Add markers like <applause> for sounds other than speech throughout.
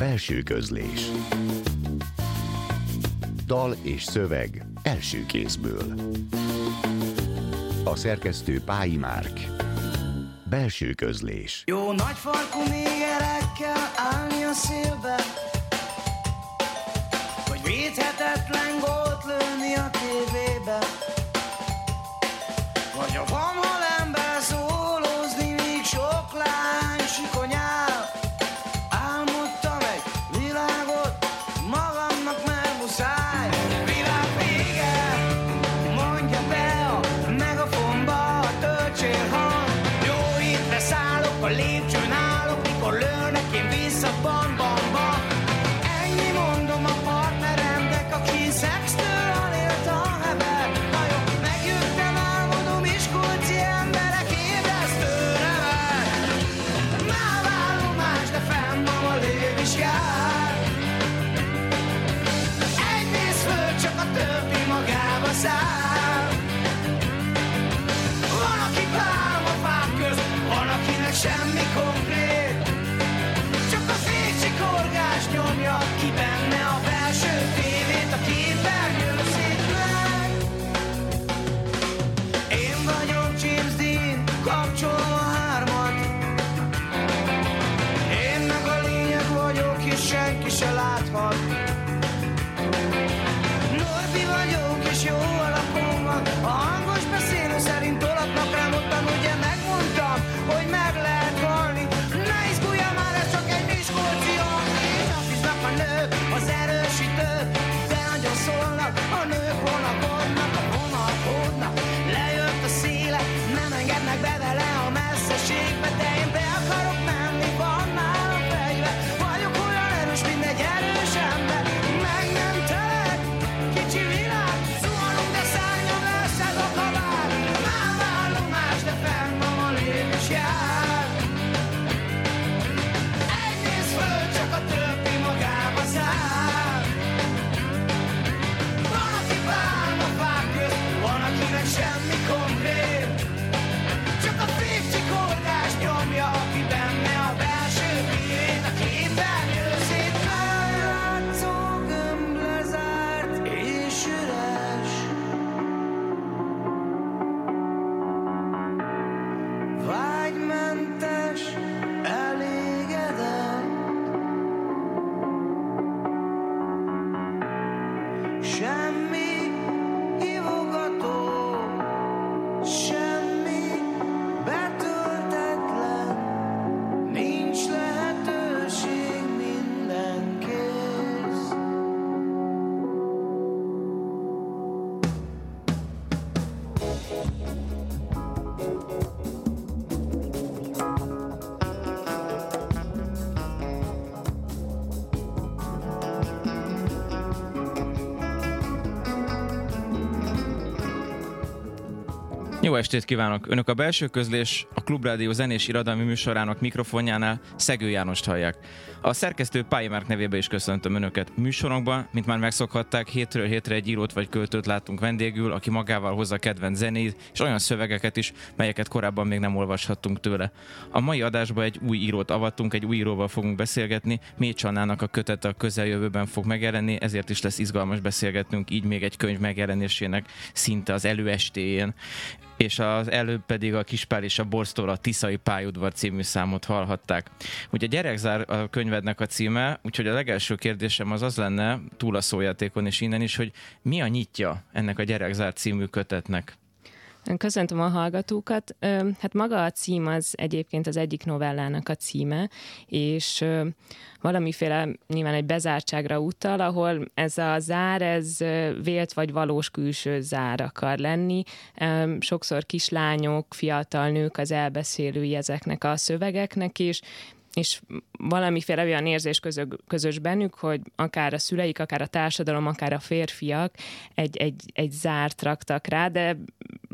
Belső közlés. Dal és szöveg első kézből. A szerkesztő Pályi Márk. Belső közlés. Jó nagy farkú négerekkel állni a szélbe Hogy védhetetlen gólt lőni a tévébe. Vagy a van Jó estét kívánok! Önök a belső közlés a Klubrádió zenés irodalmi műsorának mikrofonjánál Szegő Jánost hallják. A szerkesztő Pályi Márk nevében is köszöntöm Önöket műsorunkban. Mint már megszokhatták, hétről hétre egy írót vagy költőt látunk vendégül, aki magával hozza kedvenc zenét, és olyan szövegeket is, melyeket korábban még nem olvashattunk tőle. A mai adásban egy új írót avatunk, egy új íróval fogunk beszélgetni. Mécs Annának a kötete a közeljövőben fog megjelenni, ezért is lesz izgalmas beszélgetnünk, így még egy könyv megjelenésének szinte az előestéjén és az előbb pedig a Kispál és a Borztól a Tiszai Pályaudvar című számot hallhatták. Ugye gyerekzár a könyvednek a címe, úgyhogy a legelső kérdésem az az lenne, túl a szójátékon és innen is, hogy mi a nyitja ennek a gyerekzár című kötetnek? Köszöntöm a hallgatókat. Hát maga a cím az egyébként az egyik novellának a címe, és valamiféle nyilván egy bezártságra utal, ahol ez a zár, ez vélt vagy valós külső zár akar lenni. Sokszor kislányok, fiatal nők az elbeszélői ezeknek a szövegeknek is, és valamiféle olyan érzés közög, közös bennük, hogy akár a szüleik, akár a társadalom, akár a férfiak egy, egy, egy zárt raktak rá, de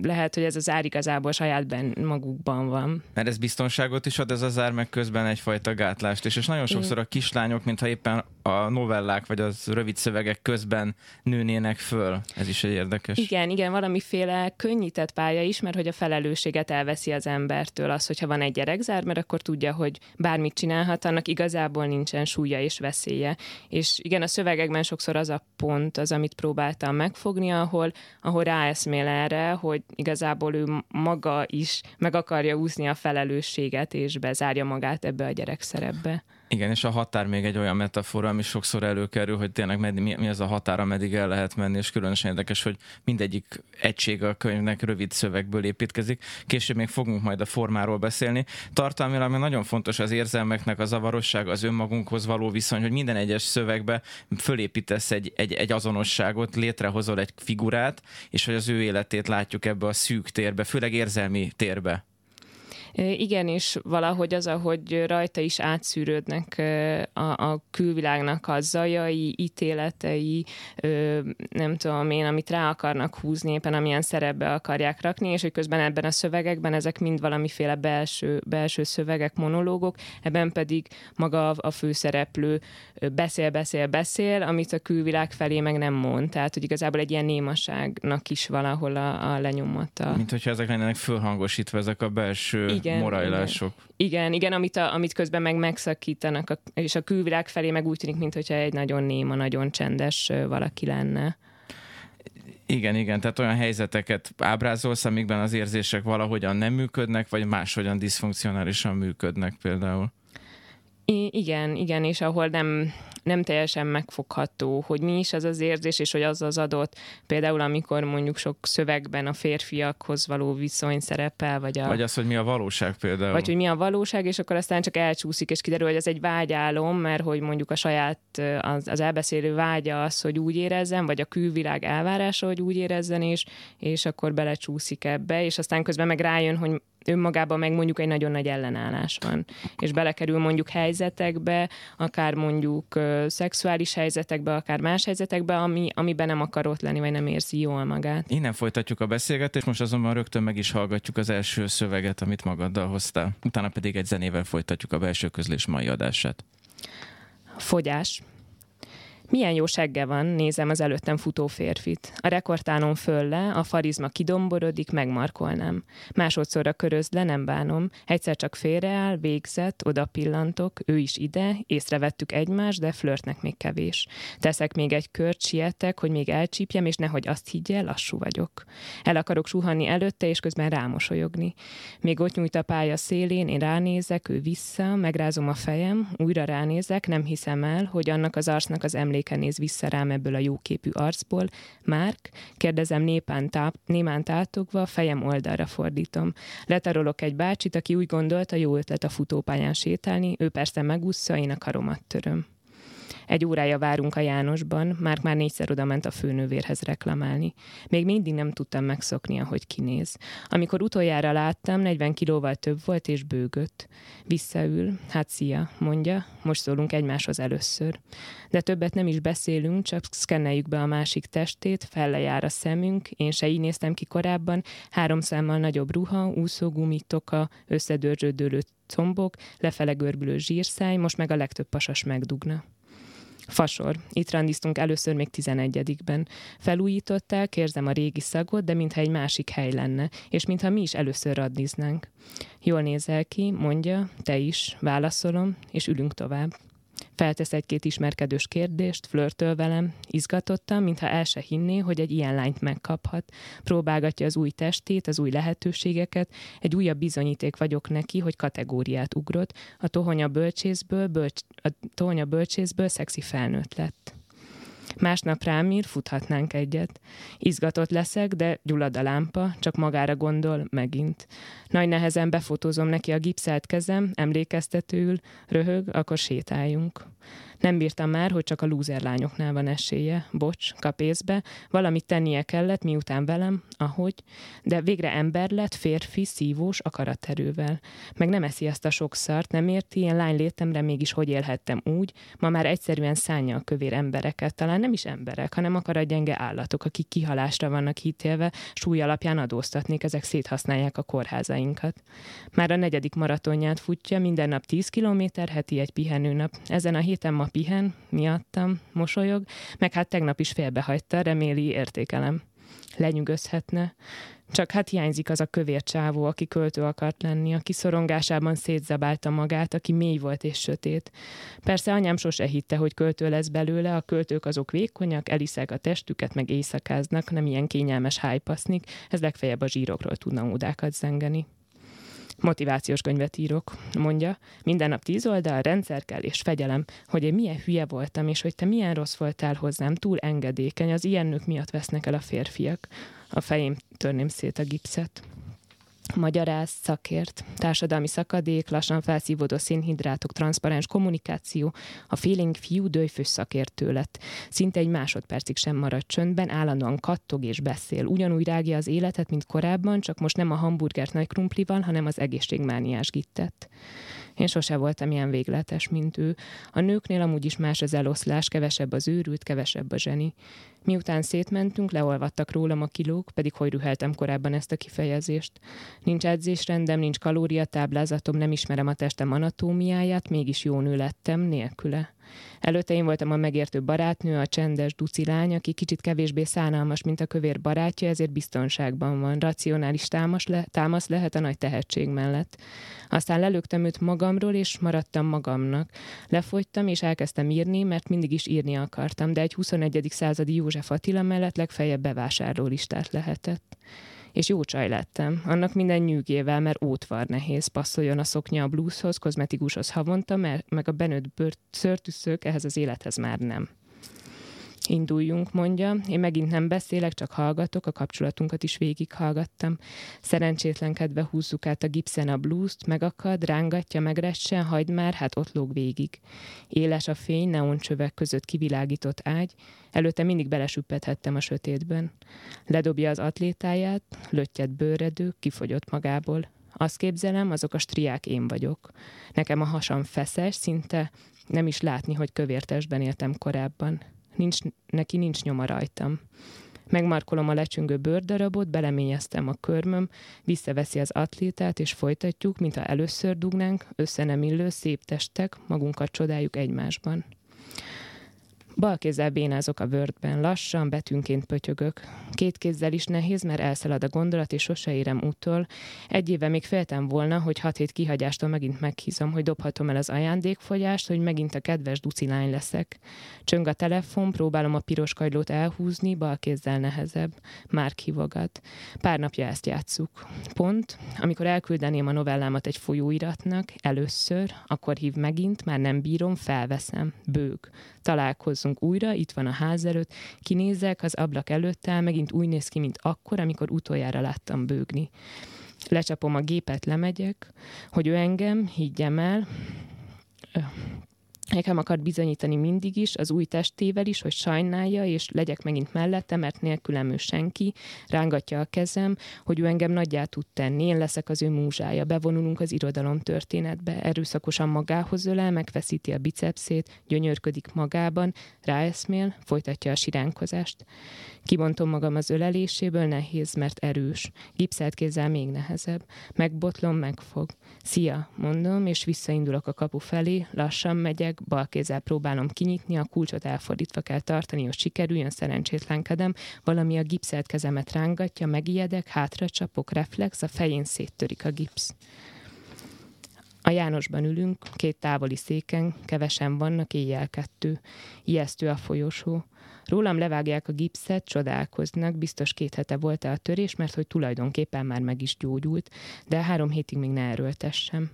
lehet, hogy ez az ár igazából saját ben, magukban van. Mert ez biztonságot is ad ez az ár, meg közben egyfajta gátlást is. És nagyon sokszor a kislányok, mintha éppen a novellák vagy az rövid szövegek közben nőnének föl. Ez is egy érdekes. Igen, igen, valamiféle könnyített pálya is, mert hogy a felelősséget elveszi az embertől az, hogyha van egy gyerekzár, mert akkor tudja, hogy bármit csinálhat, annak igazából nincsen súlya és veszélye. És igen, a szövegekben sokszor az a pont, az, amit próbáltam megfogni, ahol, ahol ráeszmél erre, hogy igazából ő maga is meg akarja úszni a felelősséget, és bezárja magát ebbe a gyerekszerepbe. Igen, és a határ még egy olyan metafora, ami sokszor előkerül, hogy tényleg med, mi, mi az a határ, ameddig el lehet menni, és különösen érdekes, hogy mindegyik egység a könyvnek rövid szövegből építkezik. Később még fogunk majd a formáról beszélni. Tartalmilag még nagyon fontos az érzelmeknek a zavarosság, az önmagunkhoz való viszony, hogy minden egyes szövegbe fölépítesz egy, egy, egy azonosságot, létrehozol egy figurát, és hogy az ő életét látjuk ebbe a szűk térbe, főleg érzelmi térbe. Igen, és valahogy az, ahogy rajta is átszűrődnek a, a külvilágnak a zajai, ítéletei, nem tudom én, amit rá akarnak húzni, éppen amilyen szerepbe akarják rakni, és hogy közben ebben a szövegekben ezek mind valamiféle belső, belső szövegek, monológok, ebben pedig maga a főszereplő beszél, beszél, beszél, amit a külvilág felé meg nem mond. Tehát, hogy igazából egy ilyen némaságnak is valahol a, a lenyomata. Mint hogyha ezek lennének fölhangosítva, ezek a belső Igen igen, morajlások. Igen, igen, igen amit, a, amit közben meg megszakítanak, a, és a külvilág felé meg úgy tűnik, mintha egy nagyon néma, nagyon csendes valaki lenne. Igen, igen, tehát olyan helyzeteket ábrázolsz, amikben az érzések valahogyan nem működnek, vagy máshogyan diszfunkcionálisan működnek például. I- igen, igen, és ahol nem, nem teljesen megfogható, hogy mi is az az érzés, és hogy az az adott, például amikor mondjuk sok szövegben a férfiakhoz való viszony szerepel, vagy a... Vagy az, hogy mi a valóság például. Vagy hogy mi a valóság, és akkor aztán csak elcsúszik, és kiderül, hogy ez egy vágyálom, mert hogy mondjuk a saját, az, az elbeszélő vágya az, hogy úgy érezzen, vagy a külvilág elvárása, hogy úgy érezzen, és, és akkor belecsúszik ebbe, és aztán közben meg rájön, hogy önmagában meg mondjuk egy nagyon nagy ellenállás van. És belekerül mondjuk helyzetekbe, akár mondjuk szexuális helyzetekbe, akár más helyzetekbe, ami, amiben nem akar ott lenni, vagy nem érzi jól magát. Innen folytatjuk a beszélgetést, most azonban rögtön meg is hallgatjuk az első szöveget, amit magaddal hoztál. Utána pedig egy zenével folytatjuk a belső közlés mai adását. Fogyás. Milyen jó segge van, nézem az előttem futó férfit. A rekordtánon fölle, a farizma kidomborodik, megmarkolnám. Másodszorra körözd le, nem bánom. Egyszer csak félreáll, végzett, oda pillantok, ő is ide, észrevettük egymást, de flörtnek még kevés. Teszek még egy kört, sietek, hogy még elcsípjem, és nehogy azt higgye, lassú vagyok. El akarok suhanni előtte, és közben rámosolyogni. Még ott nyújt a pálya szélén, én ránézek, ő vissza, megrázom a fejem, újra ránézek, nem hiszem el, hogy annak az arcnak az emléke emléke néz vissza rám ebből a jóképű arcból. Márk, kérdezem népán, táp, némán tátogva, fejem oldalra fordítom. Letarolok egy bácsit, aki úgy gondolta, jó ötlet a futópályán sétálni, ő persze megúszza, én a karomat töröm. Egy órája várunk a Jánosban, már már négyszer oda ment a főnővérhez reklamálni. Még mindig nem tudtam megszokni, ahogy kinéz. Amikor utoljára láttam, 40 kilóval több volt és bőgött. Visszaül, hát szia, mondja, most szólunk egymáshoz először. De többet nem is beszélünk, csak szkenneljük be a másik testét, felle jár a szemünk, én se így néztem ki korábban, három számmal nagyobb ruha, úszógumi, toka, összedörzsődő combok, lefele görbülő zsírszáj, most meg a legtöbb pasas megdugna. Fasor. Itt randiztunk először még 11-ben. Felújították, érzem a régi szagot, de mintha egy másik hely lenne, és mintha mi is először randiznánk. Jól nézel ki, mondja, te is, válaszolom, és ülünk tovább. Feltesz egy-két ismerkedős kérdést, flörtöl velem, izgatottam, mintha el se hinné, hogy egy ilyen lányt megkaphat. Próbálgatja az új testét, az új lehetőségeket, egy újabb bizonyíték vagyok neki, hogy kategóriát ugrott, a tohonya bölcsészből, bölcs, a tohonya bölcsészből szexi felnőtt lett. Másnap rám ír, futhatnánk egyet. Izgatott leszek, de gyullad a lámpa, csak magára gondol, megint. Nagy nehezen befotózom neki a gipszelt kezem, emlékeztetőül, röhög, akkor sétáljunk. Nem bírtam már, hogy csak a lúzer lányoknál van esélye. Bocs, kapészbe. Valamit tennie kellett, miután velem, ahogy. De végre ember lett, férfi, szívós, akaraterővel. Meg nem eszi ezt a sok szart, nem érti, ilyen lány létemre mégis hogy élhettem úgy. Ma már egyszerűen szánja a kövér embereket. Talán nem is emberek, hanem akarat gyenge állatok, akik kihalásra vannak hitélve, súly alapján adóztatnék, ezek széthasználják a kórházainkat. Már a negyedik maratonját futja, minden nap 10 kilométer, heti egy pihenőnap. Ezen a héten ma pihen, miattam, mosolyog, meg hát tegnap is félbehagyta, reméli értékelem. Lenyűgözhetne. Csak hát hiányzik az a kövér csávó, aki költő akart lenni, aki szorongásában szétzabálta magát, aki mély volt és sötét. Persze anyám sose hitte, hogy költő lesz belőle, a költők azok vékonyak, eliszek a testüket, meg éjszakáznak, nem ilyen kényelmes hájpasznik, ez legfeljebb a zsírokról tudna ódákat zengeni. Motivációs könyvet írok, mondja. Minden nap tíz oldal, rendszer kell és fegyelem, hogy én milyen hülye voltam, és hogy te milyen rossz voltál hozzám, túl engedékeny, az ilyen nők miatt vesznek el a férfiak. A fejém törném szét a gipszet magyaráz, szakért, társadalmi szakadék, lassan felszívódó szénhidrátok, transzparens kommunikáció, a feeling fiú dőjfős szakértő lett. Szinte egy másodpercig sem maradt csöndben, állandóan kattog és beszél. Ugyanúgy rágja az életet, mint korábban, csak most nem a hamburgert nagy krumplival, hanem az egészségmániás gittet. Én sose voltam ilyen végletes, mint ő. A nőknél amúgy is más az eloszlás, kevesebb az őrült, kevesebb a zseni. Miután szétmentünk, leolvadtak rólam a kilók, pedig hogy rüheltem korábban ezt a kifejezést. Nincs edzésrendem, nincs kalóriatáblázatom, nem ismerem a testem anatómiáját, mégis jó nő lettem nélküle. Előtte én voltam a megértő barátnő, a csendes duci lány, aki kicsit kevésbé szánalmas, mint a kövér barátja, ezért biztonságban van. Racionális támasz, le, támasz lehet a nagy tehetség mellett. Aztán lelögtem őt magamról, és maradtam magamnak. Lefogytam, és elkezdtem írni, mert mindig is írni akartam, de egy 21. századi József Attila mellett legfeljebb bevásárló listát lehetett és jó csaj lettem. Annak minden nyűgével, mert ótvar nehéz passzoljon a szoknya a blueshoz, kozmetikushoz havonta, mert meg a benőtt bőrt szörtűszők ehhez az élethez már nem. Induljunk, mondja. Én megint nem beszélek, csak hallgatok, a kapcsolatunkat is végighallgattam. Szerencsétlenkedve húzzuk át a gipszen a blúzt, megakad, rángatja, megressen, hagyd már, hát ott lóg végig. Éles a fény, neoncsövek között kivilágított ágy, előtte mindig belesüppethettem a sötétben. Ledobja az atlétáját, löttyet bőredő, kifogyott magából. Azt képzelem, azok a striák én vagyok. Nekem a hasam feszes, szinte nem is látni, hogy kövértesben éltem korábban nincs, neki nincs nyoma rajtam. Megmarkolom a lecsüngő bőrdarabot, beleményeztem a körmöm, visszaveszi az atlétát, és folytatjuk, mintha először dugnánk, össze nem illő, szép testek, magunkat csodáljuk egymásban. Bal kézzel bénázok a vördben, lassan, betűnként pötyögök. Két kézzel is nehéz, mert elszalad a gondolat, és sose érem úttól. Egy éve még féltem volna, hogy hat hét kihagyástól megint meghízom, hogy dobhatom el az ajándékfogyást, hogy megint a kedves ducilány leszek. Csöng a telefon, próbálom a piros kagylót elhúzni, bal kézzel nehezebb. Már kivogat. Pár napja ezt játsszuk. Pont, amikor elküldeném a novellámat egy folyóiratnak, először, akkor hív megint, már nem bírom, felveszem. Bőg. Találkozzunk újra, itt van a ház előtt, kinézek az ablak előtt el, megint úgy néz ki, mint akkor, amikor utoljára láttam bőgni. Lecsapom a gépet, lemegyek, hogy ő engem, higgyem el, nekem akar bizonyítani mindig is, az új testével is, hogy sajnálja, és legyek megint mellette, mert nélkülem ő senki, rángatja a kezem, hogy ő engem nagyját tud tenni, én leszek az ő múzsája, bevonulunk az irodalom történetbe, erőszakosan magához ölel, megfeszíti a bicepszét, gyönyörködik magában, ráeszmél, folytatja a siránkozást. Kibontom magam az öleléséből, nehéz, mert erős. Gipszelt kézzel még nehezebb. Megbotlom, megfog. Szia, mondom, és visszaindulok a kapu felé, lassan megyek, bal kézzel próbálom kinyitni, a kulcsot elfordítva kell tartani, hogy sikerüljön, szerencsétlenkedem, valami a gipszelt kezemet rángatja, megijedek, hátra csapok, reflex, a fején széttörik a gipsz. A Jánosban ülünk, két távoli széken, kevesen vannak, éjjel kettő. Ijesztő a folyosó. Rólam levágják a gipszet, csodálkoznak, biztos két hete volt a törés, mert hogy tulajdonképpen már meg is gyógyult, de három hétig még ne erőltessem.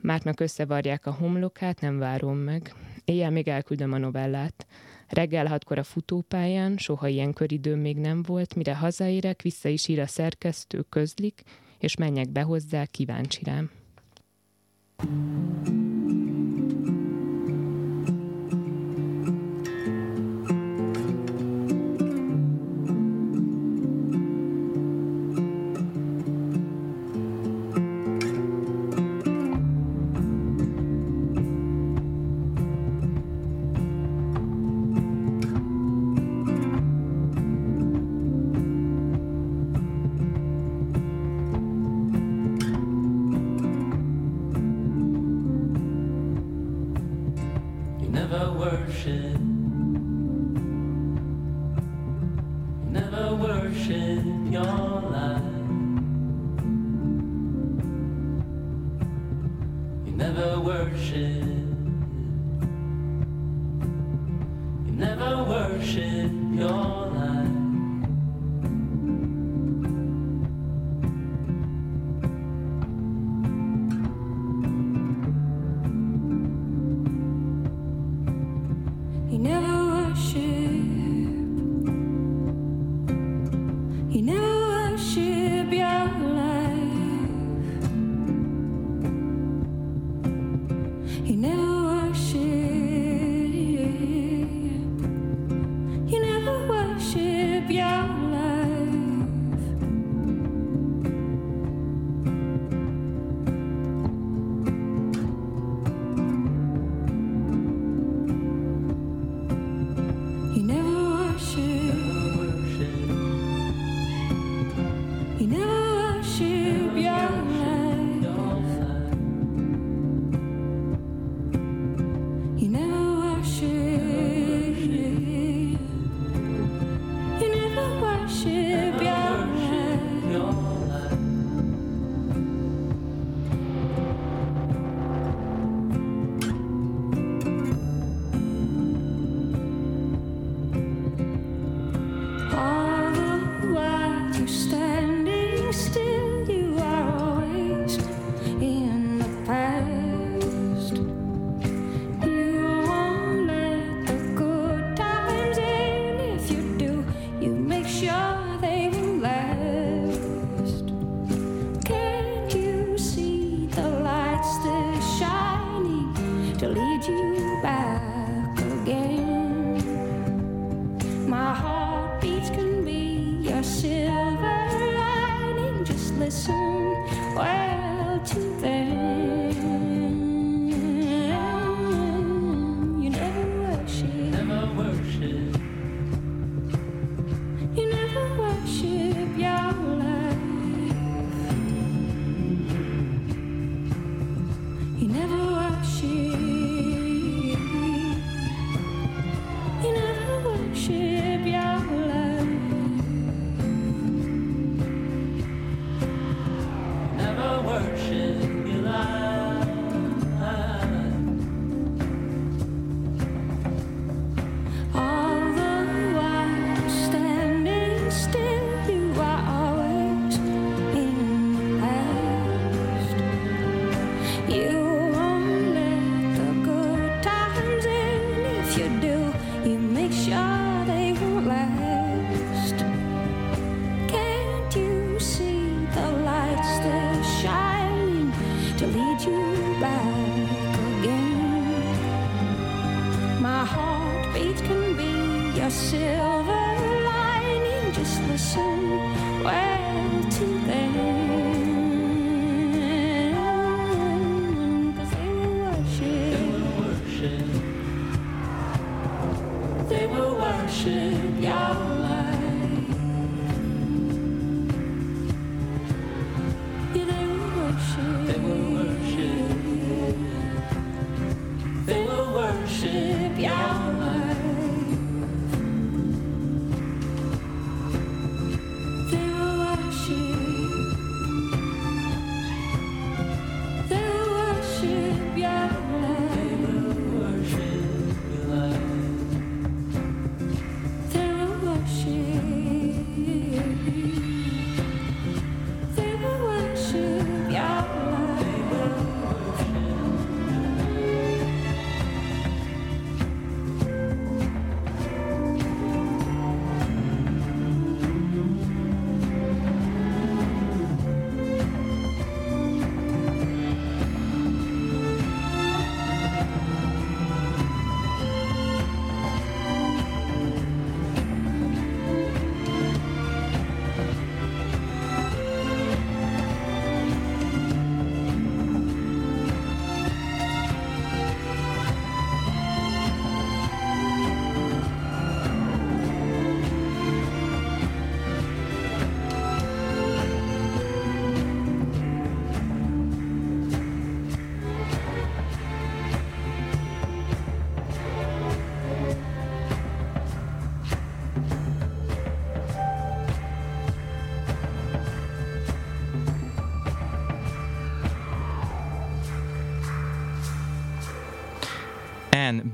Mártnak összevarják a homlokát, nem várom meg. Éjjel még elküldöm a novellát. Reggel hatkor a futópályán, soha ilyen köridőm még nem volt, mire hazaérek, vissza is ír a szerkesztő, közlik, és menjek be hozzá, kíváncsi rám. thank you never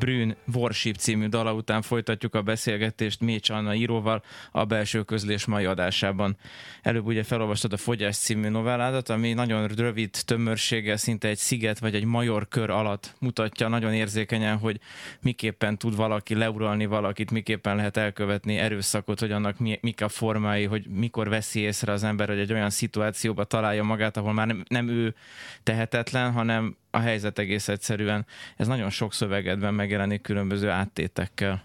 Brün Worship című dala után folytatjuk a beszélgetést Mécs Anna íróval a belső közlés mai adásában. Előbb ugye felolvastad a Fogyás című novelládat, ami nagyon rövid tömörséggel, szinte egy sziget vagy egy major kör alatt mutatja nagyon érzékenyen, hogy miképpen tud valaki leuralni valakit, miképpen lehet elkövetni erőszakot, hogy annak mi, mik a formái, hogy mikor veszi észre az ember, hogy egy olyan szituációba találja magát, ahol már nem, nem ő tehetetlen, hanem a helyzet egész egyszerűen. Ez nagyon sok szövegedben megjelenik különböző áttétekkel.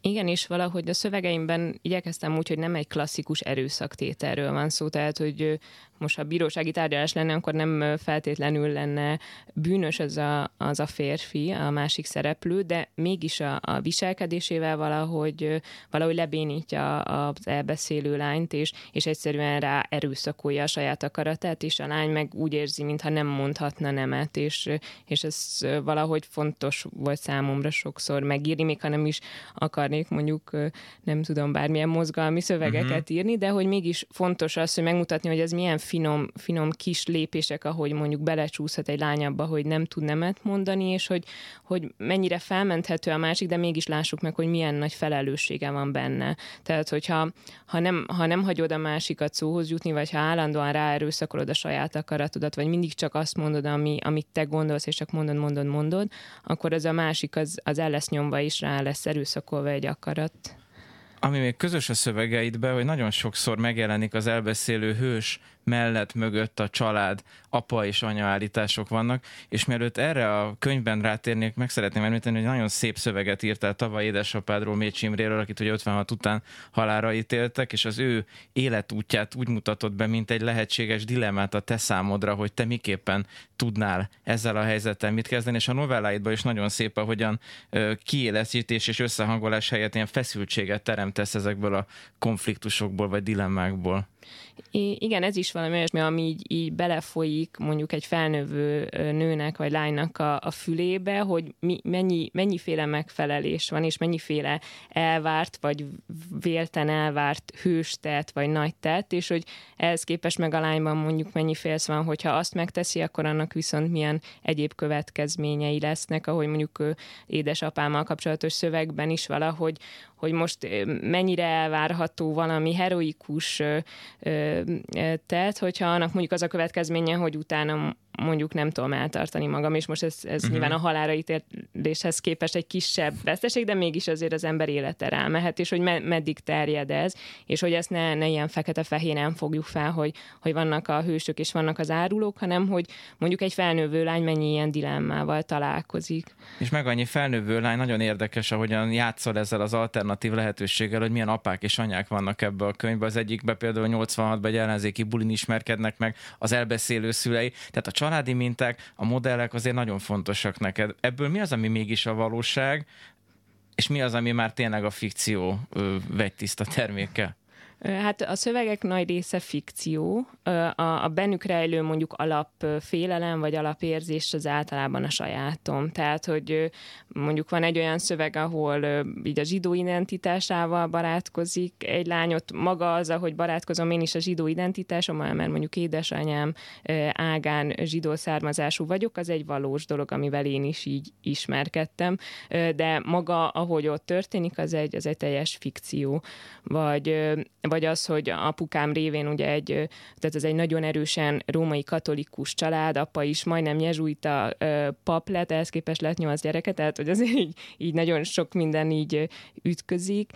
Igen, és valahogy a szövegeimben igyekeztem úgy, hogy nem egy klasszikus erőszaktételről van szó, tehát hogy most ha bírósági tárgyalás lenne, akkor nem feltétlenül lenne bűnös az a, az a férfi, a másik szereplő, de mégis a, a viselkedésével valahogy, valahogy lebénítja az elbeszélő lányt, és, és egyszerűen rá erőszakolja a saját akaratát, és a lány meg úgy érzi, mintha nem mondhatna nemet, és, és ez valahogy fontos volt számomra sokszor megírni, még ha nem is akarnék mondjuk, nem tudom, bármilyen mozgalmi szövegeket uh-huh. írni, de hogy mégis fontos az, hogy megmutatni, hogy ez milyen finom, finom kis lépések, ahogy mondjuk belecsúszhat egy lány abba, hogy nem tud nemet mondani, és hogy, hogy mennyire felmenthető a másik, de mégis lássuk meg, hogy milyen nagy felelőssége van benne. Tehát, hogyha ha nem, ha nem hagyod a másikat szóhoz jutni, vagy ha állandóan ráerőszakolod a saját akaratodat, vagy mindig csak azt mondod, ami, amit te gondolsz, és csak mondod, mondod, mondod, akkor az a másik az, az el lesz nyomva, és rá lesz erőszakolva egy akarat ami még közös a szövegeidben, hogy nagyon sokszor megjelenik az elbeszélő hős mellett, mögött a család, apa és anya állítások vannak, és mielőtt erre a könyvben rátérnék, meg szeretném említeni, hogy nagyon szép szöveget írtál tavaly édesapádról, Mécs Imréről, akit ugye 56 után halára ítéltek, és az ő életútját úgy mutatott be, mint egy lehetséges dilemmát a te számodra, hogy te miképpen tudnál ezzel a helyzettel mit kezdeni, és a novelláidban is nagyon szép, ahogyan kiéleszítés és összehangolás helyett ilyen feszültséget teremtesz ezekből a konfliktusokból vagy dilemmákból. I- igen, ez is valami olyasmi, ami így, így belefolyik mondjuk egy felnövő nőnek vagy lánynak a, a fülébe, hogy mi, mennyi, mennyiféle megfelelés van, és mennyiféle elvárt, vagy vélten elvárt hőstett, vagy nagy tett, és hogy ehhez képest meg a lányban mondjuk mennyi félsz van, hogyha azt megteszi, akkor annak viszont milyen egyéb következményei lesznek, ahogy mondjuk édesapámmal kapcsolatos szövegben is valahogy, hogy most mennyire elvárható valami heroikus tett, hogyha annak mondjuk az a következménye, hogy utána mondjuk nem tudom eltartani magam, és most ez, ez uh-huh. nyilván a halára ítéléshez képest egy kisebb veszteség, de mégis azért az ember élete rámehet, és hogy me- meddig terjed ez, és hogy ezt ne, ne ilyen fekete-fehéren fogjuk fel, hogy, hogy vannak a hősök és vannak az árulók, hanem hogy mondjuk egy felnővő lány mennyi ilyen dilemmával találkozik. És meg annyi felnővő lány nagyon érdekes, ahogyan játszol ezzel az alternatív lehetőséggel, hogy milyen apák és anyák vannak ebbe a könyvbe. Az egyikbe például 86-ban egy ellenzéki bulin ismerkednek meg az elbeszélő szülei. Tehát a családi minták, a modellek azért nagyon fontosak neked. Ebből mi az, ami mégis a valóság, és mi az, ami már tényleg a fikció vegytiszta terméke? Hát a szövegek nagy része fikció, a, a bennük rejlő mondjuk alapfélelem vagy alapérzés az általában a sajátom. Tehát, hogy mondjuk van egy olyan szöveg, ahol így a zsidó identitásával barátkozik egy lányot, maga az, ahogy barátkozom én is a zsidó identitásommal, mert mondjuk édesanyám ágán zsidó származású vagyok, az egy valós dolog, amivel én is így ismerkedtem, de maga, ahogy ott történik, az egy, az egy teljes fikció. Vagy vagy az, hogy apukám révén ugye egy, tehát ez egy nagyon erősen római katolikus család, apa is majdnem jezsuita pap lett, ehhez képest lett nyolc gyereke, tehát hogy azért így, így nagyon sok minden így ütközik,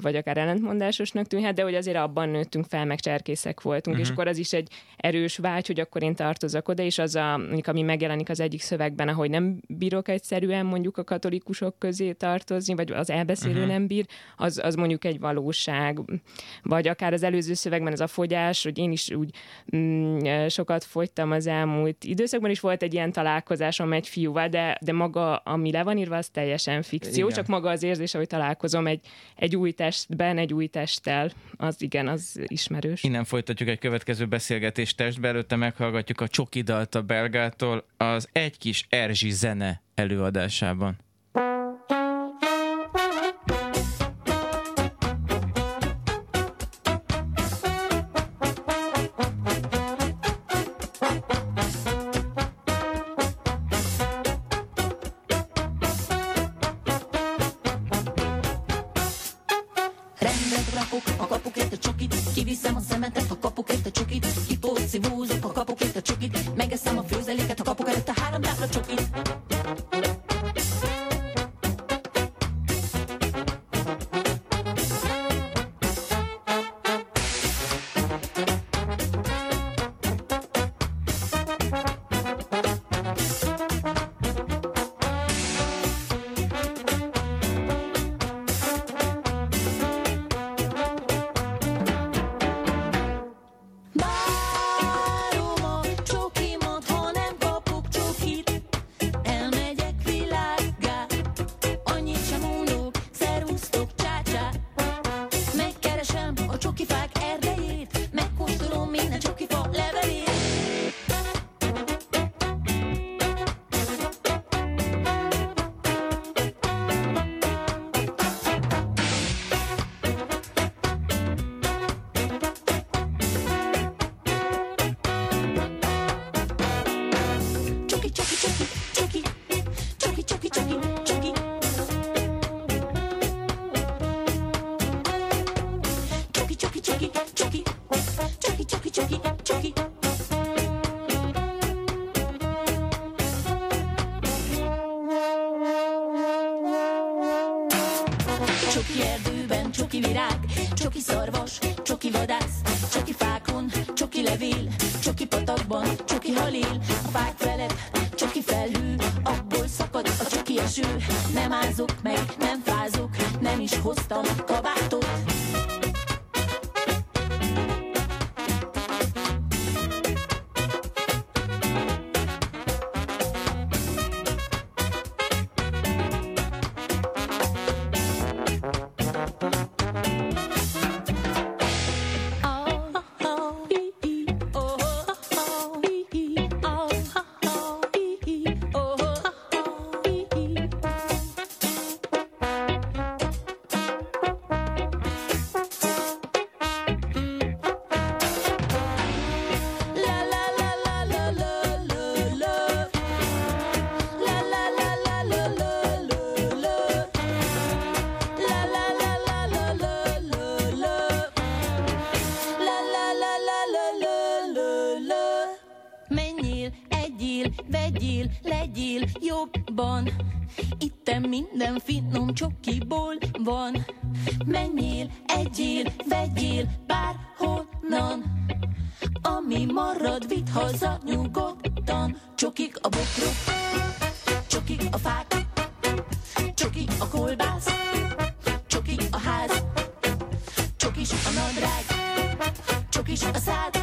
vagy akár ellentmondásosnak tűnhet, de hogy azért abban nőttünk fel, meg cserkészek voltunk, uh-huh. és mhm. akkor az is egy erős vágy, hogy akkor én tartozok oda, és az, a, ami megjelenik az egyik szövegben, ahogy nem bírok egyszerűen mondjuk a katolikusok közé tartozni, vagy az elbeszélő uh-huh. nem bír, az, az mondjuk egy valóság vagy akár az előző szövegben ez a fogyás, hogy én is úgy mm, e, sokat fogytam az elmúlt időszakban, is volt egy ilyen találkozásom egy fiúval, de, de maga, ami le van írva, az teljesen fikció, igen. csak maga az érzés, hogy találkozom egy, egy új testben, egy új testtel, az igen, az ismerős. Innen folytatjuk egy következő beszélgetést testbe, előtte meghallgatjuk a Csoki dalt a Belgától az Egy kis Erzsi zene előadásában. Menjél, egyél, vegyél, legyél jobban. Itten minden finom csokiból van. Menjél, egyél, vegyél bárhonnan. Ami marad, vidd haza nyugodtan. Csokik a bokrok, csokik a fák Csokik a kolbász, csokik a ház Csokis a nadrág, csokis a szád.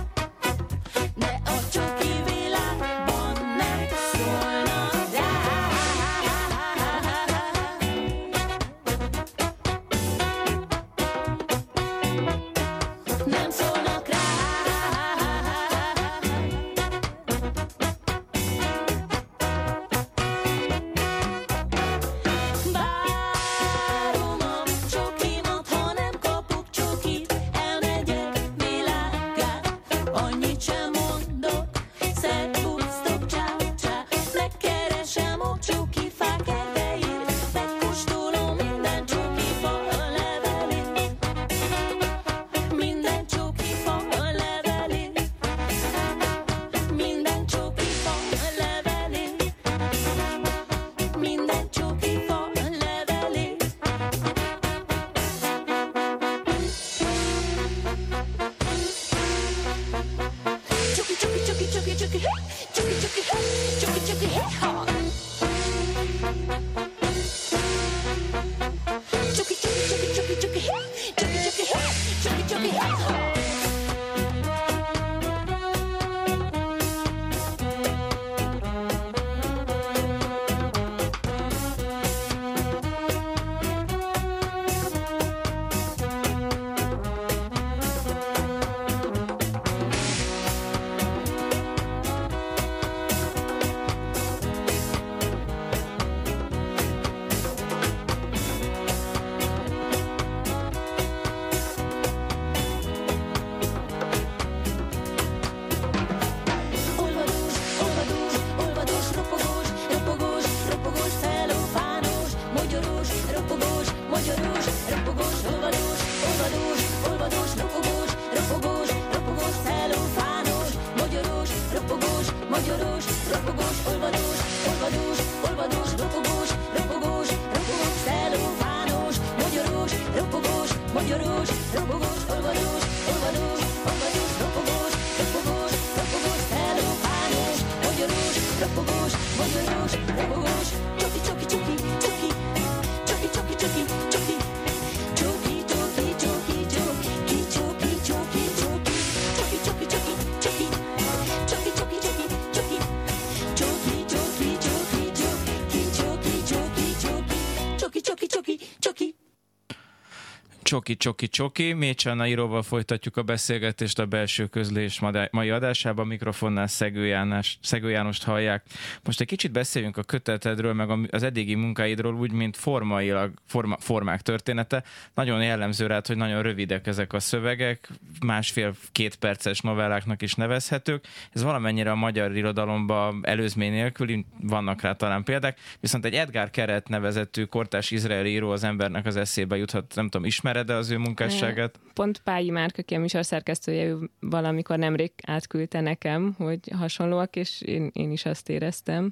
Csoki, csoki, csoki. Mécsana íróval folytatjuk a beszélgetést a belső közlés mai adásában. Mikrofonnál Szegő, János, Szegő Jánost hallják. Most egy kicsit beszéljünk a kötetedről, meg az eddigi munkáidról, úgy, mint formailag, forma, formák története. Nagyon jellemző rád, hogy nagyon rövidek ezek a szövegek, másfél-két perces novelláknak is nevezhetők. Ez valamennyire a magyar irodalomban előzmény nélkül, vannak rá talán példák, viszont egy Edgar Keret nevezetű kortás izraeli író az embernek az eszébe juthat, nem tudom, ismered az ő munkásságát? Pont Pályi Márk, aki a műsor szerkesztője, ő valamikor nemrég átküldte nekem, hogy hasonlóak, és én, én is azt éreztem.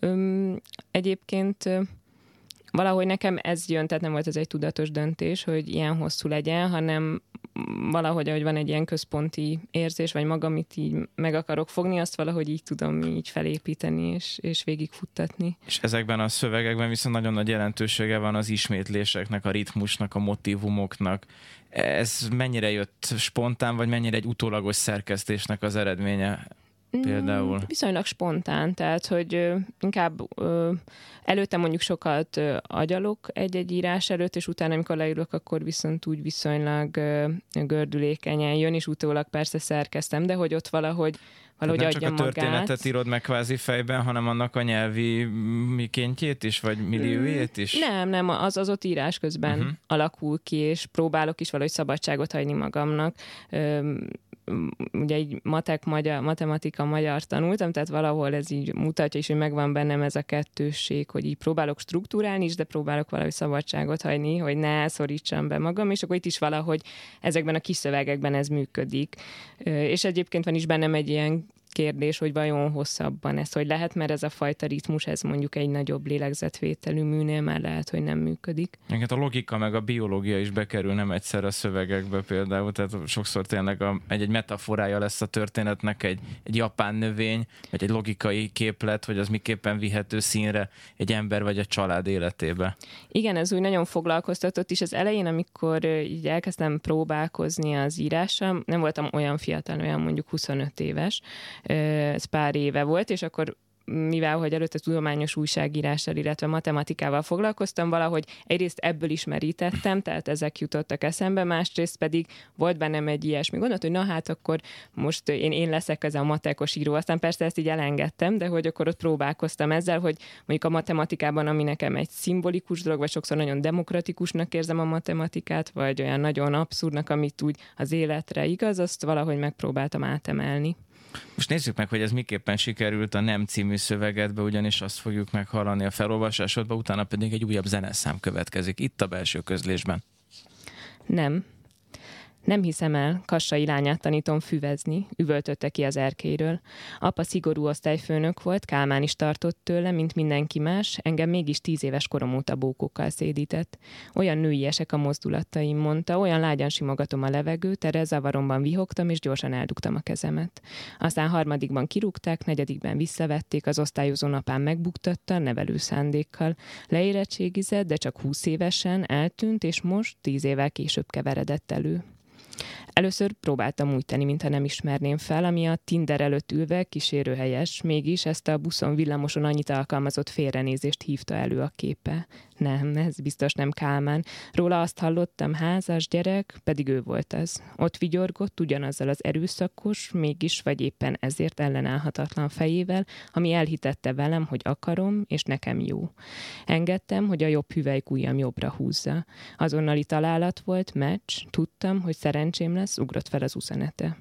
Öm, egyébként valahogy nekem ez jön, tehát nem volt ez egy tudatos döntés, hogy ilyen hosszú legyen, hanem valahogy, ahogy van egy ilyen központi érzés, vagy magam, amit így meg akarok fogni, azt valahogy így tudom így felépíteni, és, és végigfuttatni. És ezekben a szövegekben viszont nagyon nagy jelentősége van az ismétléseknek, a ritmusnak, a motivumoknak. Ez mennyire jött spontán, vagy mennyire egy utólagos szerkesztésnek az eredménye? Például? Mm, Viszonylag spontán, tehát hogy inkább előtte mondjuk sokat agyalok egy-egy írás előtt, és utána, amikor leírok, akkor viszont úgy viszonylag gördülékenyen jön, és utólag persze szerkeztem, de hogy ott valahogy valahogy nem adja csak a történetet magát. írod meg kvázi fejben, hanem annak a nyelvi mikéntjét is, vagy milliójét is? Nem, nem, az az ott írás közben uh-huh. alakul ki, és próbálok is valahogy szabadságot hagyni magamnak. Öm, ugye egy matek, magyar, matematika magyar tanultam, tehát valahol ez így mutatja is, hogy megvan bennem ez a kettősség, hogy így próbálok struktúrálni is, de próbálok valahogy szabadságot hagyni, hogy ne szorítsam be magam, és akkor itt is valahogy ezekben a kis szövegekben ez működik. És egyébként van is bennem egy ilyen kérdés, hogy vajon hosszabban ez, hogy lehet, mert ez a fajta ritmus, ez mondjuk egy nagyobb lélegzetvételű műnél már lehet, hogy nem működik. Egyébként a logika meg a biológia is bekerül nem egyszer a szövegekbe például, tehát sokszor tényleg a, egy, egy metaforája lesz a történetnek egy, egy japán növény, vagy egy logikai képlet, hogy az miképpen vihető színre egy ember vagy egy család életébe. Igen, ez úgy nagyon foglalkoztatott is az elején, amikor így elkezdtem próbálkozni az írással, nem voltam olyan fiatal, olyan mondjuk 25 éves, ez pár éve volt, és akkor mivel, hogy előtte tudományos újságírással, illetve matematikával foglalkoztam, valahogy egyrészt ebből is merítettem, tehát ezek jutottak eszembe, másrészt pedig volt bennem egy ilyesmi gondolat, hogy na hát akkor most én, én leszek ez a matekos író, aztán persze ezt így elengedtem, de hogy akkor ott próbálkoztam ezzel, hogy mondjuk a matematikában, ami nekem egy szimbolikus dolog, vagy sokszor nagyon demokratikusnak érzem a matematikát, vagy olyan nagyon abszurdnak, amit úgy az életre igaz, azt valahogy megpróbáltam átemelni. Most nézzük meg, hogy ez miképpen sikerült a Nem című szövegedbe, ugyanis azt fogjuk meghallani a felolvasásodba, utána pedig egy újabb zeneszám következik itt a belső közlésben. Nem. Nem hiszem el, Kassai lányát tanítom füvezni, üvöltötte ki az erkéről. Apa szigorú osztályfőnök volt, Kálmán is tartott tőle, mint mindenki más, engem mégis tíz éves korom óta bókokkal szédített. Olyan nőiesek a mozdulataim, mondta, olyan lágyan simogatom a levegőt, erre zavaromban vihogtam, és gyorsan eldugtam a kezemet. Aztán harmadikban kirúgták, negyedikben visszavették, az osztályozó napán megbuktatta, nevelő szándékkal. Leérettségizett, de csak húsz évesen eltűnt, és most tíz évvel később keveredett elő. Először próbáltam úgy tenni, mintha nem ismerném fel, ami a Tinder előtt ülve kísérő helyes, mégis ezt a buszon villamoson annyit alkalmazott félrenézést hívta elő a képe. Nem, ez biztos nem Kálmán. Róla azt hallottam, házas gyerek, pedig ő volt az. Ott vigyorgott ugyanazzal az erőszakos, mégis vagy éppen ezért ellenállhatatlan fejével, ami elhitette velem, hogy akarom, és nekem jó. Engedtem, hogy a jobb hüvelykujjam jobbra húzza. Azonnali találat volt, meccs, tudtam, hogy szerencsém lesz, ugrott fel az üzenete.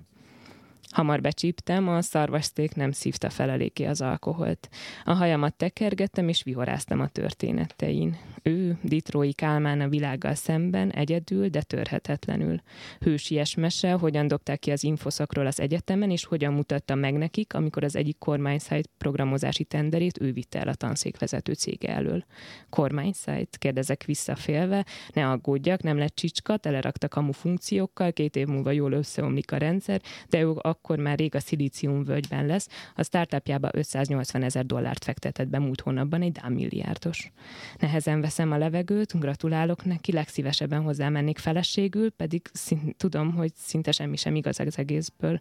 Hamar becsíptem, a szarvaszték nem szívta fel eléggé az alkoholt. A hajamat tekergettem, és vihoráztam a történetein. Ő, Ditrói Kálmán a világgal szemben, egyedül, de törhetetlenül. Hősies mese, hogyan dobták ki az infoszakról az egyetemen, és hogyan mutatta meg nekik, amikor az egyik kormányszájt programozási tenderét ő vitte el a tanszékvezető cége elől. Kormányszájt? kérdezek visszafélve, ne aggódjak, nem lett csicska, telerakta kamu funkciókkal, két év múlva jól összeomlik a rendszer, de ők akkor már rég a szilícium völgyben lesz, a startupjába 580 ezer dollárt fektetett be múlt hónapban egy Dán milliárdos. Nehezen veszem a levegőt, gratulálok neki, legszívesebben hozzámennék feleségül, pedig szint, tudom, hogy szinte semmi sem igaz az egészből.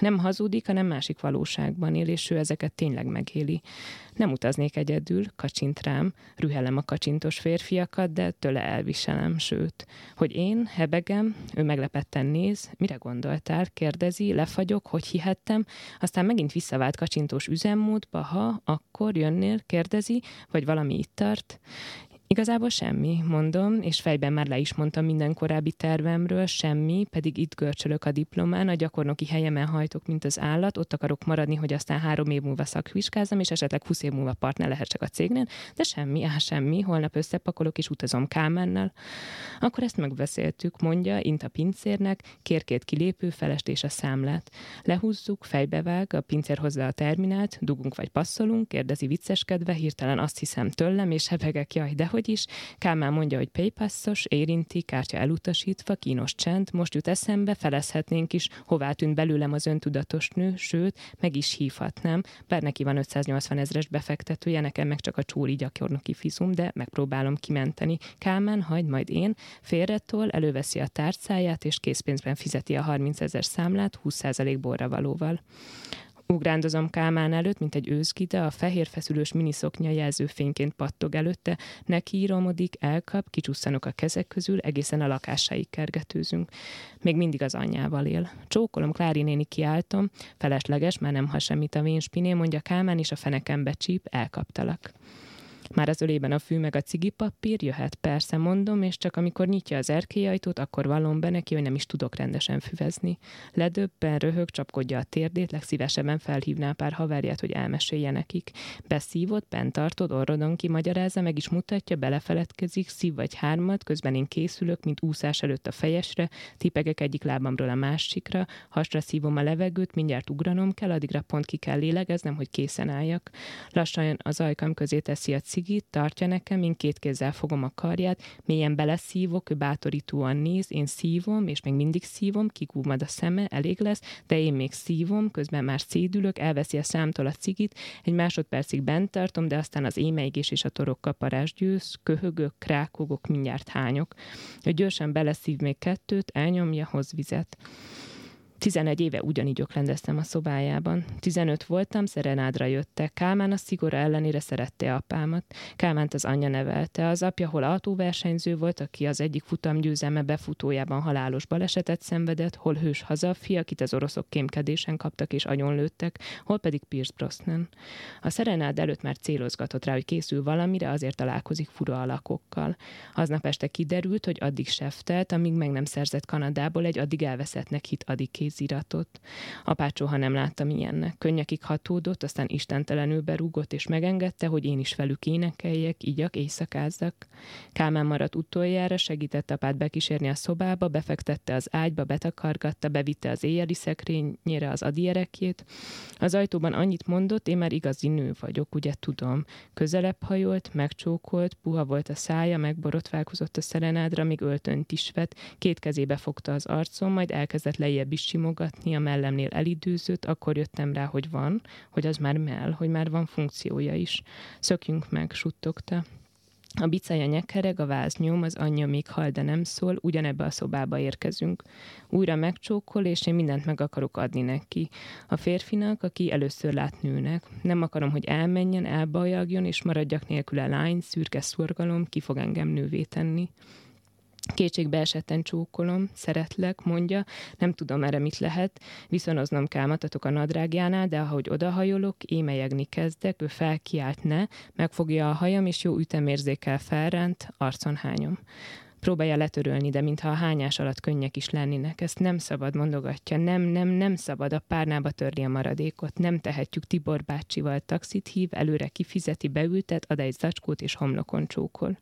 Nem hazudik, hanem másik valóságban él, és ő ezeket tényleg megéli. Nem utaznék egyedül, kacsint rám, rühelem a kacsintos férfiakat, de tőle elviselem, sőt. Hogy én, hebegem, ő meglepetten néz, mire gondoltál, kérdezi, lefagyok, hogy hihettem, aztán megint visszavált kacsintós üzemmódba, ha, akkor jönnél, kérdezi, vagy valami itt tart. Igazából semmi, mondom, és fejben már le is mondtam minden korábbi tervemről, semmi, pedig itt görcsölök a diplomán, a gyakornoki helyemen hajtok, mint az állat, ott akarok maradni, hogy aztán három év múlva szakvizsgázzam, és esetleg 20 év múlva partner lehetsek a cégnél, de semmi, á, semmi, holnap összepakolok és utazom Kámennel. Akkor ezt megbeszéltük, mondja, int a pincérnek, kér két kilépő, felest és a számlát. Lehúzzuk, fejbevág, a pincér hozza a terminált, dugunk vagy passzolunk, kérdezi vicceskedve, hirtelen azt hiszem tőlem, és hebegek, jaj, de hogy is. Kálmán mondja, hogy paypassos, érinti, kártya elutasítva, kínos csend, most jut eszembe, felezhetnénk is, hová tűnt belőlem az öntudatos nő, sőt, meg is hívhatnám, bár neki van 580 ezres befektetője, nekem meg csak a csúri gyakornoki fizum, de megpróbálom kimenteni. Kálmán, hagyd majd én, félretol, előveszi a tárcáját, és készpénzben fizeti a 30 ezer számlát 20% borra valóval. Ugrándozom Kálmán előtt, mint egy őzgide, a fehér feszülős miniszoknya jelzőfényként pattog előtte, neki íromodik, elkap, kicsusszanok a kezek közül, egészen a lakásáig kergetőzünk. Még mindig az anyjával él. Csókolom, Klári néni kiáltom, felesleges, már nem ha semmit a vénspiné, mondja Kálmán, és a fenekembe csíp, elkaptalak. Már az ölében a fű meg a cigipapír, jöhet persze, mondom, és csak amikor nyitja az erkélyajtót, akkor vallom be neki, hogy nem is tudok rendesen füvezni. Ledöbben, röhög, csapkodja a térdét, legszívesebben felhívná pár haverját, hogy elmesélje nekik. Beszívott, bent tartod, orrodon kimagyarázza, meg is mutatja, belefeledkezik, szív vagy hármat, közben én készülök, mint úszás előtt a fejesre, tipegek egyik lábamról a másikra, hasra szívom a levegőt, mindjárt ugranom kell, addigra pont ki kell lélegeznem, hogy készen álljak. Lassan az ajkam közé teszi a cigit, tartja nekem, én két kézzel fogom a karját, mélyen beleszívok, ő bátorítóan néz, én szívom, és még mindig szívom, kigúmad a szeme, elég lesz, de én még szívom, közben már szédülök, elveszi a számtól a cigit, egy másodpercig bent tartom, de aztán az émeigés és a torok kaparás győz, köhögök, krákogok, mindjárt hányok. Ő gyorsan beleszív még kettőt, elnyomja, hoz vizet. 11 éve ugyanígy öklendeztem a szobájában. 15 voltam, szerenádra jöttek. Kálmán a szigora ellenére szerette apámat. Kálmánt az anyja nevelte. Az apja hol autóversenyző volt, aki az egyik futamgyőzelme befutójában halálos balesetet szenvedett, hol hős hazafi, akit az oroszok kémkedésen kaptak és agyonlőttek, hol pedig Pierce Brosnan. A szerenád előtt már célozgatott rá, hogy készül valamire, azért találkozik fura alakokkal. Aznap este kiderült, hogy addig seftelt, amíg meg nem szerzett Kanadából egy addig elveszettnek hit addig kéziratot. Apát soha nem láttam ilyennek. Könnyekig hatódott, aztán istentelenül berúgott, és megengedte, hogy én is velük énekeljek, igyak, éjszakázzak. Kálmán maradt utoljára, segített apát bekísérni a szobába, befektette az ágyba, betakargatta, bevitte az éjjeli szekrényére az adierekjét. Az ajtóban annyit mondott, én már igazi nő vagyok, ugye tudom. Közelebb hajolt, megcsókolt, puha volt a szája, megborotválkozott a szerenádra, míg öltönyt is vett, két kezébe fogta az arcom, majd elkezdett lejjebb is simogatni, a mellemnél elidőzött, akkor jöttem rá, hogy van, hogy az már mell, hogy már van funkciója is. Szökjünk meg, suttogta. A bicája nyekereg, a váz nyom, az anyja még hal, de nem szól, ugyanebbe a szobába érkezünk. Újra megcsókol, és én mindent meg akarok adni neki. A férfinak, aki először lát nőnek. Nem akarom, hogy elmenjen, elbajagjon, és maradjak nélküle lány, szürke szorgalom, ki fog engem nővé tenni. Kétségbe esetten csókolom, szeretlek, mondja, nem tudom erre mit lehet, viszonoznom kell matatok a nadrágjánál, de ahogy odahajolok, émelyegni kezdek, ő felkiált ne, megfogja a hajam, és jó ütemérzékkel felránt, arcon hányom. Próbálja letörölni, de mintha a hányás alatt könnyek is lennének. Ezt nem szabad, mondogatja. Nem, nem, nem szabad a párnába törni a maradékot. Nem tehetjük Tibor bácsival. Taxit hív, előre kifizeti, beültet, ad egy zacskót és homlokon csókol.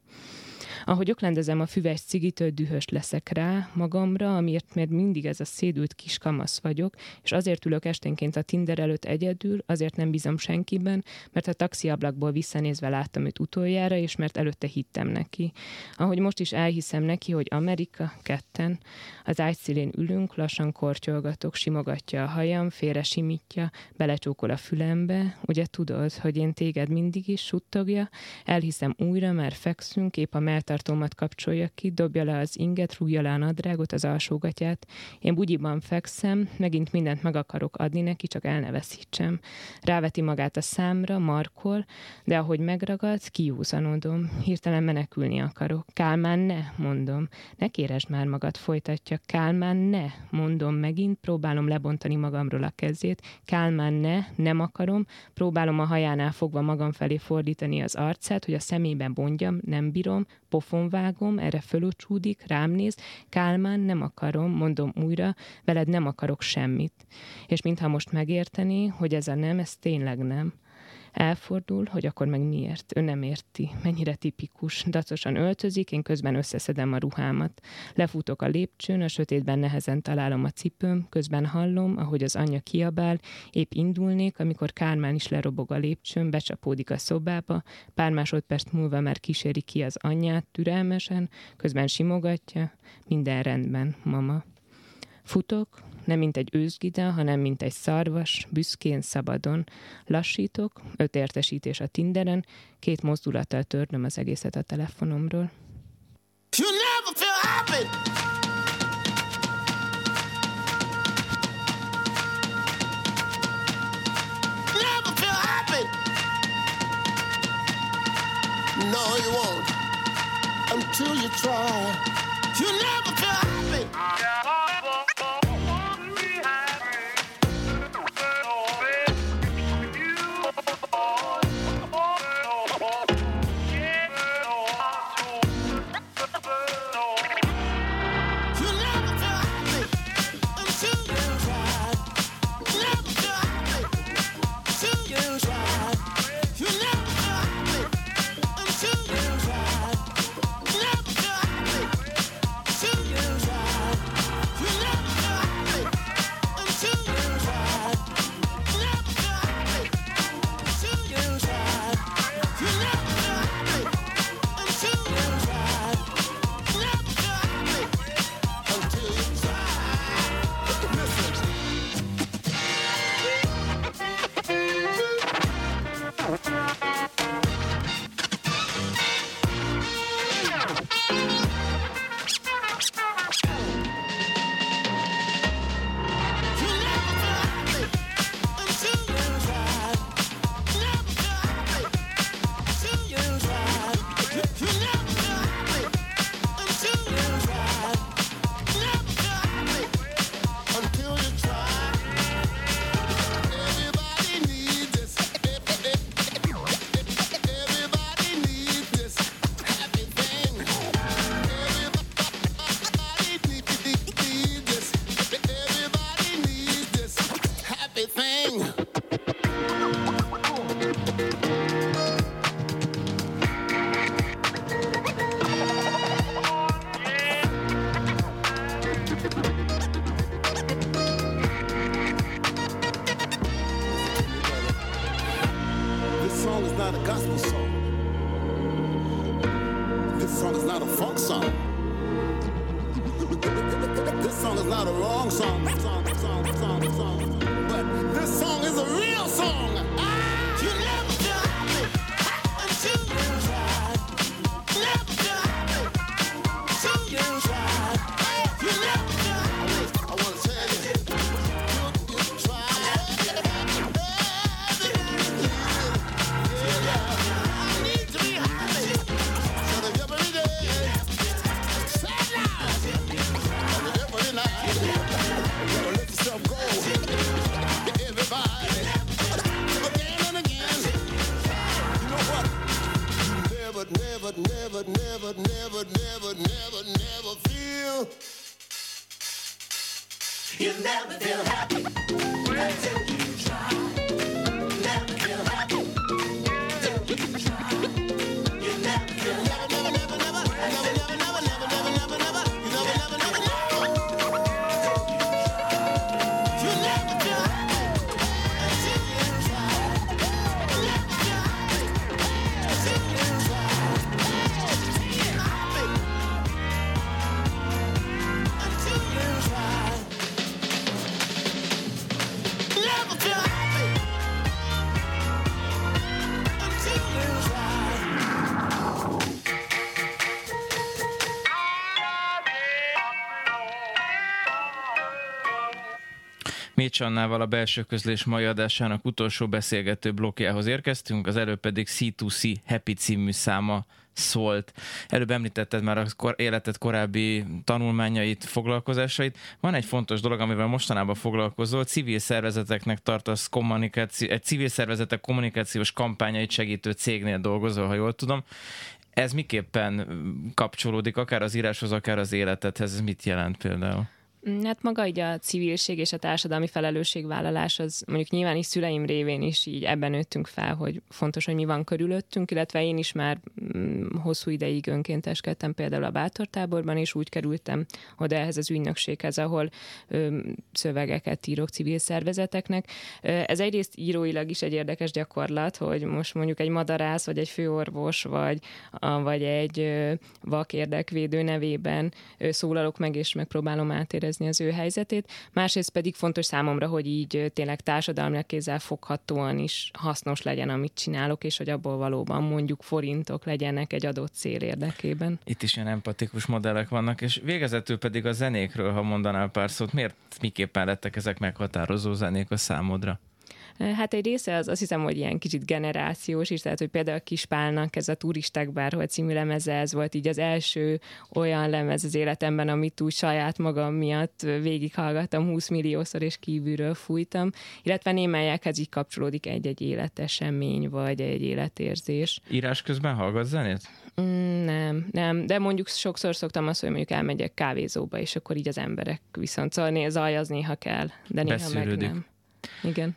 Ahogy öklendezem a füves cigitől, dühös leszek rá magamra, amiért mert mindig ez a szédült kis kamasz vagyok, és azért ülök esténként a Tinder előtt egyedül, azért nem bízom senkiben, mert a taxiablakból visszanézve láttam őt utoljára, és mert előtte hittem neki. Ahogy most is elhiszem, neki, hogy Amerika, ketten, az ágyszélén ülünk, lassan kortyolgatok, simogatja a hajam, félre simítja, belecsókol a fülembe, ugye tudod, hogy én téged mindig is suttogja, elhiszem újra, már fekszünk, épp a melltartómat kapcsolja ki, dobja le az inget, rúgja le a nadrágot, az alsógatját, én bugyiban fekszem, megint mindent meg akarok adni neki, csak el ne veszítsem. Ráveti magát a számra, markol, de ahogy megragad, kiúzanodom. Hirtelen menekülni akarok. Kálmán ne, mondom. Ne kéresd már magad, folytatja. Kálmán ne, mondom megint, próbálom lebontani magamról a kezét. Kálmán ne, nem akarom, próbálom a hajánál fogva magam felé fordítani az arcát, hogy a szemében bondjam, nem bírom, pofon vágom, erre fölocsúdik, rám néz. Kálmán, nem akarom, mondom újra, veled nem akarok semmit. És mintha most megérteni, hogy ez a nem, ez tényleg nem. Elfordul, hogy akkor meg miért. Ő nem érti. Mennyire tipikus. Dacosan öltözik, én közben összeszedem a ruhámat. Lefutok a lépcsőn, a sötétben nehezen találom a cipőm, közben hallom, ahogy az anyja kiabál, épp indulnék, amikor Kármán is lerobog a lépcsőn, becsapódik a szobába, pár másodperc múlva már kíséri ki az anyját türelmesen, közben simogatja, minden rendben, mama. Futok, nem mint egy őzgida, hanem mint egy szarvas, büszkén, szabadon. Lassítok, öt értesítés a Tinderen, két mozdulattal törnöm az egészet a telefonomról. You. Never feel happy. No, you won't until you try. You never feel happy. Song is not a funk song. <laughs> This song is not a wrong song. Mécs Annával a belső közlés mai adásának utolsó beszélgető blokkjához érkeztünk, az előbb pedig C2C Happy című száma szólt. Előbb említetted már a kor, életed korábbi tanulmányait, foglalkozásait. Van egy fontos dolog, amivel mostanában foglalkozol, civil szervezeteknek tartasz kommunikáció, egy civil szervezetek kommunikációs kampányait segítő cégnél dolgozol, ha jól tudom. Ez miképpen kapcsolódik akár az íráshoz, akár az életedhez? Ez mit jelent például? Hát maga így a civilség és a társadalmi felelősségvállalás, az mondjuk nyilván is szüleim révén is így ebben nőttünk fel, hogy fontos, hogy mi van körülöttünk, illetve én is már mm, hosszú ideig önkénteskedtem például a bátortáborban, és úgy kerültem oda ehhez az ügynökséghez, ahol ö, szövegeket írok civil szervezeteknek. Ez egyrészt íróilag is egy érdekes gyakorlat, hogy most mondjuk egy madarász, vagy egy főorvos, vagy, vagy egy vak érdekvédő nevében szólalok meg, és megpróbálom átérezni az ő helyzetét. Másrészt pedig fontos számomra, hogy így tényleg társadalmilag kézzel foghatóan is hasznos legyen, amit csinálok, és hogy abból valóban mondjuk forintok legyenek egy adott cél érdekében. Itt is ilyen empatikus modellek vannak, és végezetül pedig a zenékről, ha mondanál pár szót, miért, miképpen lettek ezek meghatározó zenék a számodra? Hát egy része az azt hiszem, hogy ilyen kicsit generációs is, tehát hogy például a Kispálnak ez a Turisták bárhol című lemeze, ez volt így az első olyan lemez az életemben, amit úgy saját magam miatt végighallgattam 20 milliószor és kívülről fújtam, illetve némelyekhez így kapcsolódik egy-egy életesemény, vagy egy életérzés. Írás közben hallgat zenét? Mm, nem, nem, de mondjuk sokszor szoktam azt, hogy mondjuk elmegyek kávézóba, és akkor így az emberek viszont szóval né- zaj az néha kell, de néha meg Beszűrődik. nem. Igen.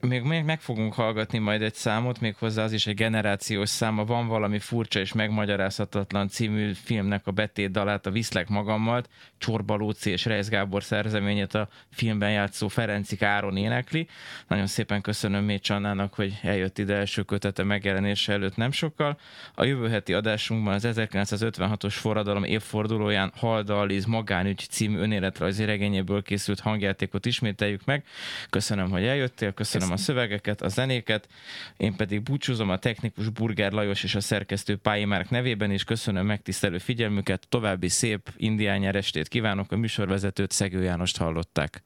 Még, még meg fogunk hallgatni majd egy számot, méghozzá az is egy generációs száma. Van valami furcsa és megmagyarázhatatlan című filmnek a betét dalát, a Viszlek magammal, Csorba Lóci és Reis Gábor szerzeményét a filmben játszó Ferencik Áron énekli. Nagyon szépen köszönöm Mécs Annának, hogy eljött ide első kötete megjelenése előtt nem sokkal. A jövő heti adásunkban az 1956-os forradalom évfordulóján Halda Aliz Magánügy című önéletrajzi regényéből készült hangjátékot ismételjük meg. Köszönöm, hogy eljöttél, köszönöm a szövegeket, a zenéket, én pedig búcsúzom a technikus Burger Lajos és a szerkesztő Pályi Márk nevében, és köszönöm megtisztelő figyelmüket, további szép indián nyerestét kívánok, a műsorvezetőt Szegő Jánost hallották.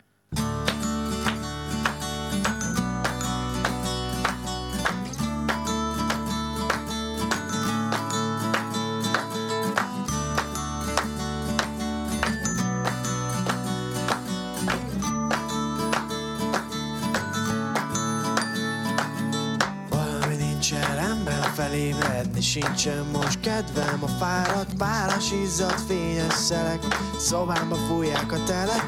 Sincsen most kedvem A fáradt, pálas, izzadt, fényes szelek. Szobámba fújják a telet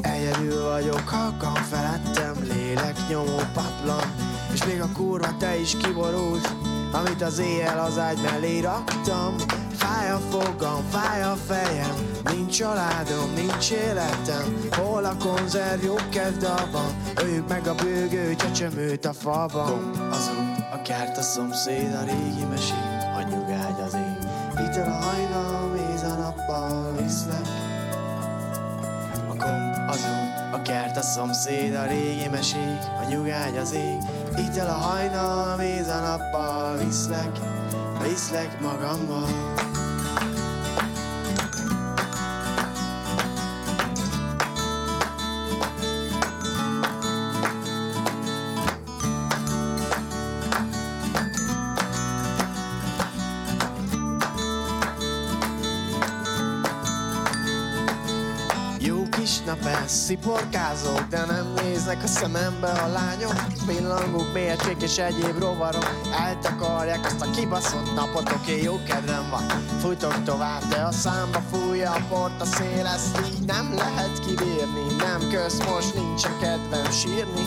Egyedül vagyok, halkan felettem Lélek nyomó paplan. És még a kurva te is kiborult Amit az éjjel az ágy mellé raktam. Fáj a fogam, fáj a fejem Nincs családom, nincs életem. Hol a konzerv, jó kedv van? Öljük meg a bőgő csecsemőt a falban Gomb az út, a szomszéd, a régi mesék A nyugágy az ég Ital a hajnal, méz a nappal viszlek. A gomb az út, a kert, a szomszéd, a régi mesék A nyugágy az ég Ital a hajnal, méz a nappal viszlek. Viszlek magammal sziporkázok, de nem néznek a szemembe a lányok. Pillangók, mércsék és egyéb rovarok. Eltakarják azt a kibaszott napot, oké, jó kedvem van Fújtok tovább, de a számba fújja a port a szél. Ezt így nem lehet kibírni, nem kösz, most nincsen kedvem sírni.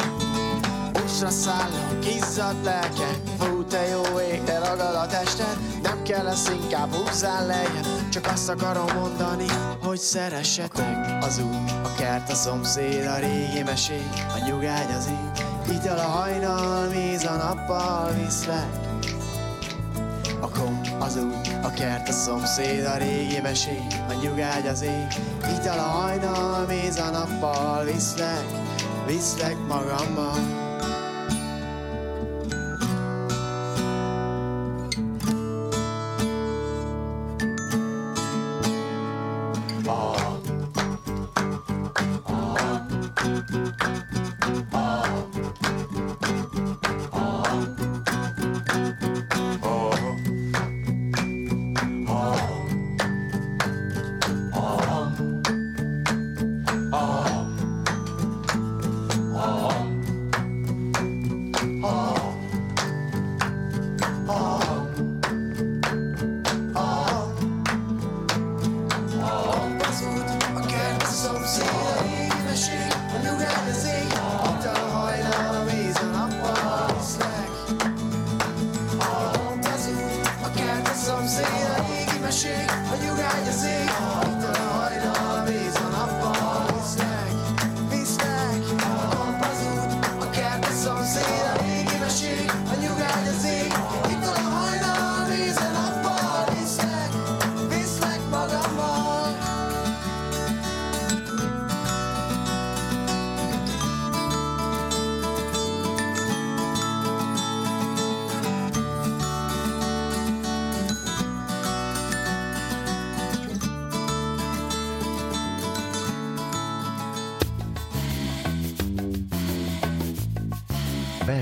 Buszra szállok, izzadt lelke Fú, te jó ég, de ragad a tested Nem kell lesz, inkább húzzál lejjebb Csak azt akarom mondani, hogy szeressetek Az út, a kert, a szomszéd, a régi mesék A nyugágy az ég Ital a hajnal, méz a nappal viszlek a kom, az út, a kert, a szomszéd, a régi mesék, a nyugágy az ég. Ital a hajnal, méz a nappal, viszlek, viszlek magammal.